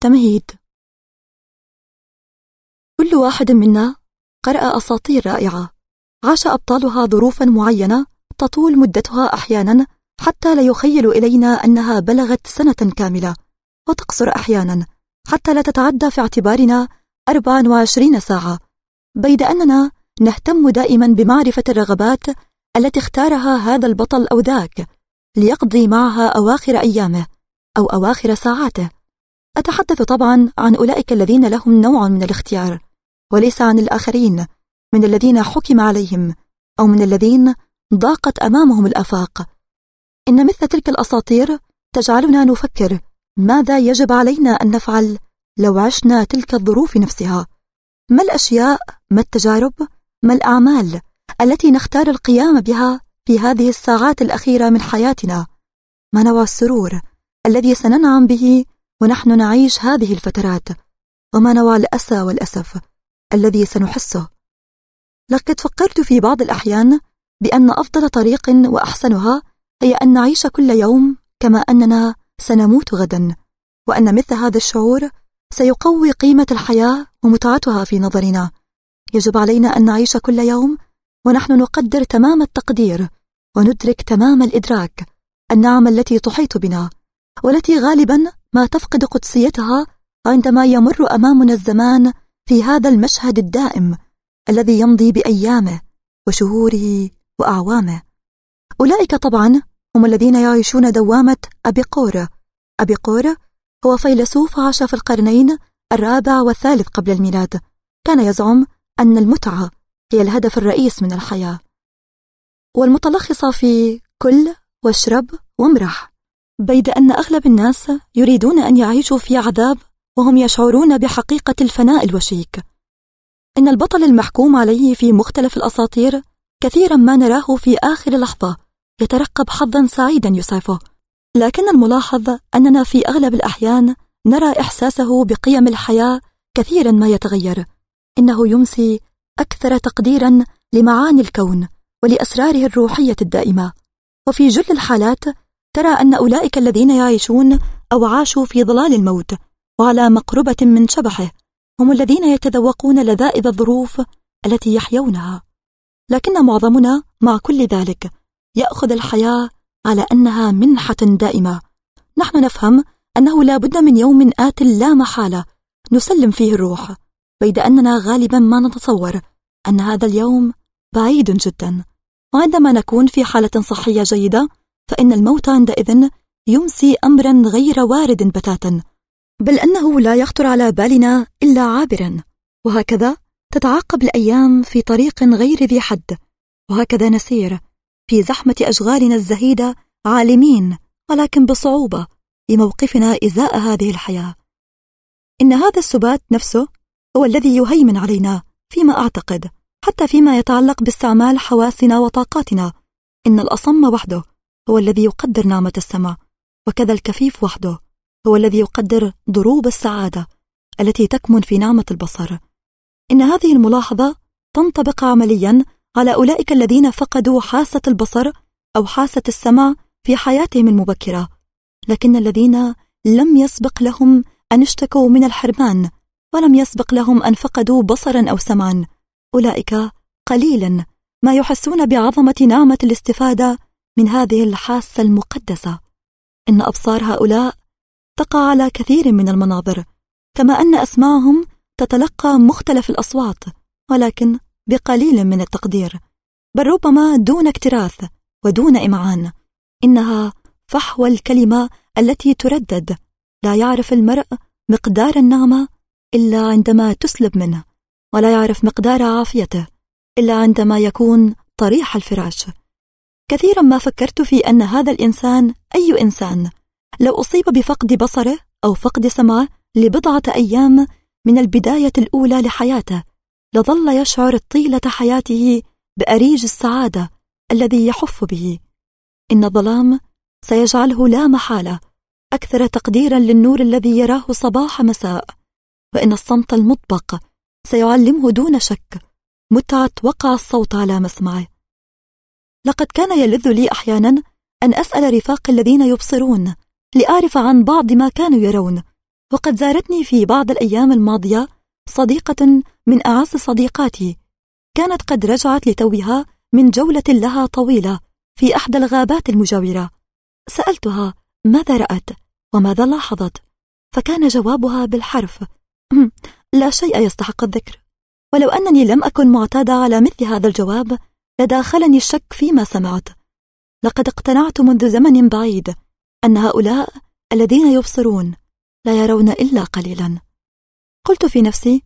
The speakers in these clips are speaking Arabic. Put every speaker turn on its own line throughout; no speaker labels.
تمهيد. كل واحد منا قرأ أساطير رائعة. عاش أبطالها ظروفا معينة تطول مدتها أحيانا حتى لا يخيل إلينا أنها بلغت سنة كاملة. وتقصر أحيانا حتى لا تتعدى في اعتبارنا 24 ساعة. بيد أننا نهتم دائما بمعرفة الرغبات التي اختارها هذا البطل أو ذاك ليقضي معها أواخر أيامه أو أواخر ساعاته. أتحدث طبعا عن أولئك الذين لهم نوع من الاختيار وليس عن الآخرين من الذين حكم عليهم أو من الذين ضاقت أمامهم الآفاق. إن مثل تلك الأساطير تجعلنا نفكر ماذا يجب علينا أن نفعل لو عشنا تلك الظروف نفسها. ما الأشياء ما التجارب ما الأعمال التي نختار القيام بها في هذه الساعات الأخيرة من حياتنا؟ ما نوع السرور الذي سننعم به ونحن نعيش هذه الفترات وما نوع الأسى والأسف الذي سنحسه. لقد فكرت في بعض الأحيان بأن أفضل طريق وأحسنها هي أن نعيش كل يوم كما أننا سنموت غدا وأن مثل هذا الشعور سيقوي قيمة الحياة ومتعتها في نظرنا. يجب علينا أن نعيش كل يوم ونحن نقدر تمام التقدير وندرك تمام الإدراك النعم التي تحيط بنا والتي غالبا ما تفقد قدسيتها عندما يمر أمامنا الزمان في هذا المشهد الدائم الذي يمضي بأيامه وشهوره وأعوامه. أولئك طبعا هم الذين يعيشون دوامة أبيقور أبيقور هو فيلسوف عاش في القرنين الرابع والثالث قبل الميلاد. كان يزعم أن المتعة هي الهدف الرئيس من الحياة. والمتلخصة في كل واشرب وامرح. بيد أن أغلب الناس يريدون أن يعيشوا في عذاب وهم يشعرون بحقيقة الفناء الوشيك. إن البطل المحكوم عليه في مختلف الأساطير كثيرا ما نراه في آخر لحظة يترقب حظا سعيدا يسعفه لكن الملاحظ أننا في أغلب الأحيان نرى إحساسه بقيم الحياة كثيرا ما يتغير. إنه يمسي أكثر تقديرا لمعاني الكون ولأسراره الروحية الدائمة. وفي جل الحالات ترى أن أولئك الذين يعيشون أو عاشوا في ظلال الموت وعلى مقربة من شبحه هم الذين يتذوقون لذائذ الظروف التي يحيونها. لكن معظمنا مع كل ذلك يأخذ الحياة على أنها منحة دائمة. نحن نفهم أنه لا بد من يوم آت لا محالة نسلم فيه الروح بيد أننا غالبا ما نتصور أن هذا اليوم بعيد جدا. وعندما نكون في حالة صحية جيدة فإن الموت عندئذ يمسي أمرا غير وارد بتاتا. بل أنه لا يخطر على بالنا إلا عابرا. وهكذا تتعاقب الأيام في طريق غير ذي حد. وهكذا نسير في زحمة أشغالنا الزهيدة عالمين ولكن بصعوبة لموقفنا إزاء هذه الحياة. إن هذا السبات نفسه هو الذي يهيمن علينا فيما أعتقد حتى فيما يتعلق باستعمال حواسنا وطاقاتنا. إن الأصم وحده هو الذي يقدر نعمة السمع وكذا الكفيف وحده هو الذي يقدر ضروب السعادة التي تكمن في نعمة البصر. إن هذه الملاحظة تنطبق عمليا على أولئك الذين فقدوا حاسة البصر أو حاسة السمع في حياتهم المبكرة. لكن الذين لم يسبق لهم أن اشتكوا من الحرمان ولم يسبق لهم أن فقدوا بصرا أو سمعا أولئك قليلا ما يحسون بعظمة نعمة الاستفادة من هذه الحاسة المقدسة. إن أبصار هؤلاء تقع على كثير من المناظر كما أن أسماعهم تتلقى مختلف الأصوات ولكن بقليل من التقدير. بل ربما دون اكتراث ودون إمعان. إنها فحوى الكلمة التي تردد. لا يعرف المرء مقدار النعمة إلا عندما تسلب منه ولا يعرف مقدار عافيته إلا عندما يكون طريح الفراش. كثيرا ما فكرت في أن هذا الإنسان أي إنسان. لو أصيب بفقد بصره أو فقد سمعه لبضعة أيام من البداية الأولى لحياته لظل يشعر طيلة حياته بأريج السعادة الذي يحف به. إن الظلام سيجعله لا محالة أكثر تقديرا للنور الذي يراه صباح مساء. وإن الصمت المطبق سيعلمه دون شك متعة وقع الصوت على مسمعه. لقد كان يلذ لي أحيانا أن أسأل رفاقي الذين يبصرون لأعرف عن بعض ما كانوا يرون وقد زارتني في بعض الأيام الماضية صديقة من أعز صديقاتي كانت قد رجعت لتوها من جولة لها طويلة في إحدى الغابات المجاورة. سألتها ماذا رأت وماذا لاحظت فكان جوابها بالحرف لا شيء يستحق الذكر ولو أنني لم أكن معتادة على مثل هذا الجواب لداخلني الشك فيما سمعت. لقد اقتنعت منذ زمن بعيد أن هؤلاء الذين يبصرون لا يرون إلا قليلا. قلت في نفسي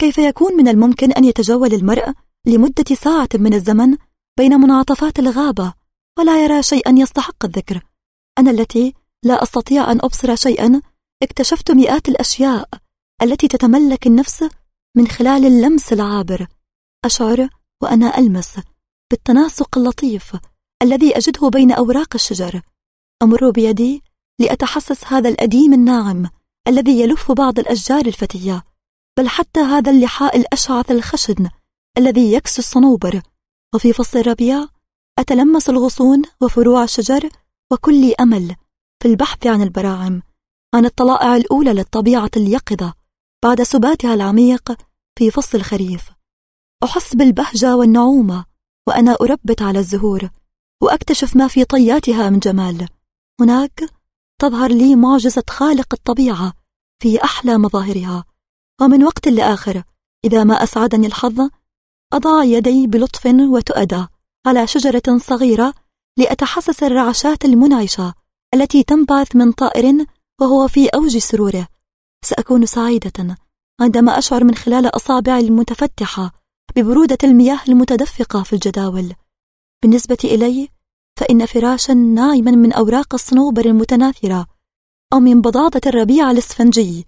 كيف يكون من الممكن أن يتجول المرء لمدة ساعة من الزمن بين منعطفات الغابة ولا يرى شيئا يستحق الذكر؟ أنا التي لا أستطيع أن أبصر شيئا اكتشفت مئات الأشياء التي تتملك النفس من خلال اللمس العابر. أشعر وأنا ألمس. بالتناسق اللطيف الذي أجده بين أوراق الشجر. أمر بيدي لأتحسس هذا الأديم الناعم الذي يلف بعض الأشجار الفتية بل حتى هذا اللحاء الأشعث الخشن الذي يكسو الصنوبر. وفي فصل الربيع أتلمس الغصون وفروع الشجر وكل أمل في البحث عن البراعم عن الطلائع الأولى للطبيعة اليقظة بعد سباتها العميق في فصل الخريف. أحس بالبهجة والنعومة وأنا أربت على الزهور وأكتشف ما في طياتها من جمال. هناك تظهر لي معجزة خالق الطبيعة في أحلى مظاهرها. ومن وقت لآخر إذا ما أسعدني الحظ أضع يدي بلطف وتؤدى على شجرة صغيرة لأتحسس الرعشات المنعشة التي تنبعث من طائر وهو في أوج سروره. سأكون سعيدة عندما أشعر من خلال أصابعي المتفتحة ببرودة المياه المتدفقة في الجداول. بالنسبة إلي فإن فراشا ناعما من أوراق الصنوبر المتناثرة أو من بضاضة الربيع الإسفنجي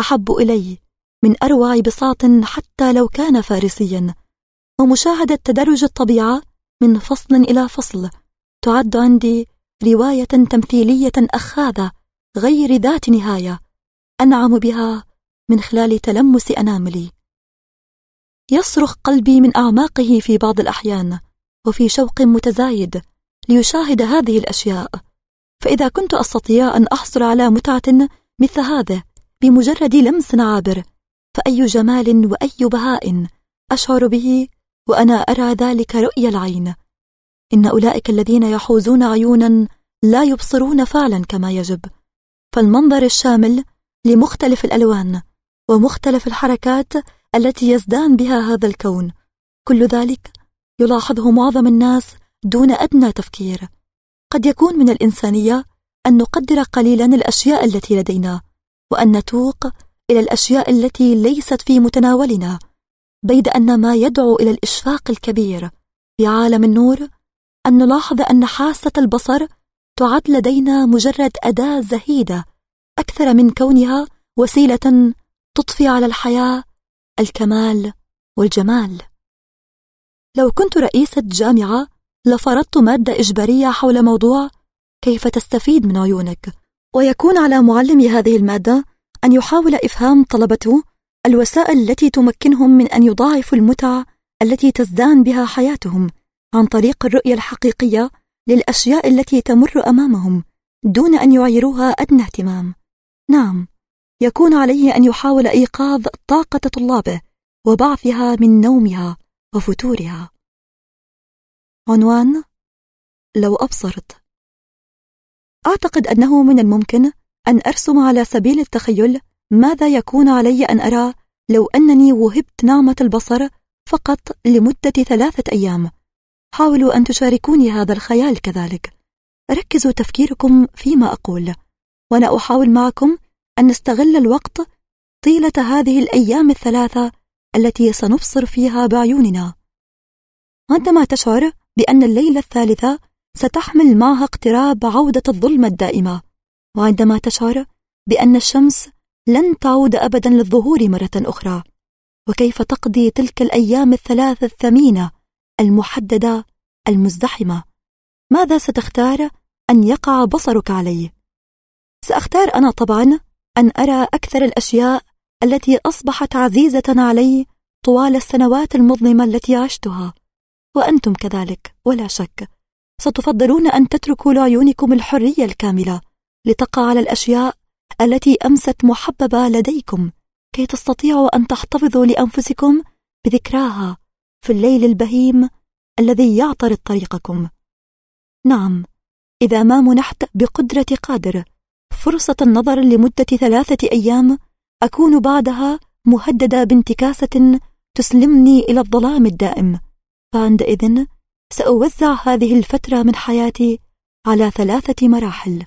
أحب إلي من أروع بساط حتى لو كان فارسيا. ومشاهدة تدرج الطبيعة من فصل إلى فصل تعد عندي رواية تمثيلية أخاذة غير ذات نهاية أنعم بها من خلال تلمس أناملي. يصرخ قلبي من أعماقه في بعض الأحيان وفي شوق متزايد ليشاهد هذه الأشياء. فإذا كنت أستطيع أن أحصل على متعة مثل هذا بمجرد لمس عابر فأي جمال وأي بهاء أشعر به وأنا أرى ذلك رؤيا العين. إن أولئك الذين يحوزون عيونا لا يبصرون فعلا كما يجب. فالمنظر الشامل لمختلف الألوان ومختلف الحركات التي يزدان بها هذا الكون. كل ذلك يلاحظه معظم الناس دون أدنى تفكير. قد يكون من الإنسانية أن نقدر قليلا الأشياء التي لدينا وأن نتوق إلى الأشياء التي ليست في متناولنا بيد أن ما يدعو إلى الإشفاق الكبير. في عالم النور أن نلاحظ أن حاسة البصر تعد لدينا مجرد أداة زهيدة أكثر من كونها وسيلة تضفي على الحياة الكمال والجمال. لو كنت رئيسة جامعة لفرضت مادة إجبارية حول موضوع كيف تستفيد من عيونك. ويكون على معلم هذه المادة أن يحاول إفهام طلبته الوسائل التي تمكنهم من أن يضاعفوا المتع التي تزدان بها حياتهم عن طريق الرؤية الحقيقية للأشياء التي تمر أمامهم دون أن يعيروها أدنى اهتمام. نعم. يكون عليه أن يحاول إيقاظ طاقة طلابه وبعثها من نومها وفتورها. عنوان لو أبصرت. أعتقد أنه من الممكن أن أرسم على سبيل التخيل ماذا يكون علي أن أرى لو أنني وهبت نعمة البصر فقط لمدة ثلاثة أيام. حاولوا أن تشاركوني هذا الخيال كذلك. ركزوا تفكيركم فيما أقول. وأنا أحاول معكم أن نستغل الوقت طيلة هذه الأيام الثلاثة التي سنبصر فيها بعيوننا. عندما تشعر بأن الليلة الثالثة ستحمل معها اقتراب عودة الظلمة الدائمة وعندما تشعر بأن الشمس لن تعود أبدا للظهور مرة أخرى. وكيف تقضي تلك الأيام الثلاث الثمينة المحددة المزدحمة؟ ماذا ستختار أن يقع بصرك عليه؟ سأختار أنا طبعا أن أرى أكثر الأشياء التي أصبحت عزيزة علي طوال السنوات المظلمة التي عشتها. وأنتم كذلك ولا شك ستفضلون أن تتركوا لعيونكم الحرية الكاملة لتقع على الأشياء التي أمست محببة لديكم كي تستطيعوا أن تحتفظوا لأنفسكم بذكراها في الليل البهيم الذي يعترض طريقكم. نعم إذا ما منحت بقدرة قادر فرصة النظر لمدة ثلاثة أيام أكون بعدها مهددة بانتكاسة تسلمني إلى الظلام الدائم. فعندئذ سأوزع هذه الفترة من حياتي على ثلاثة مراحل.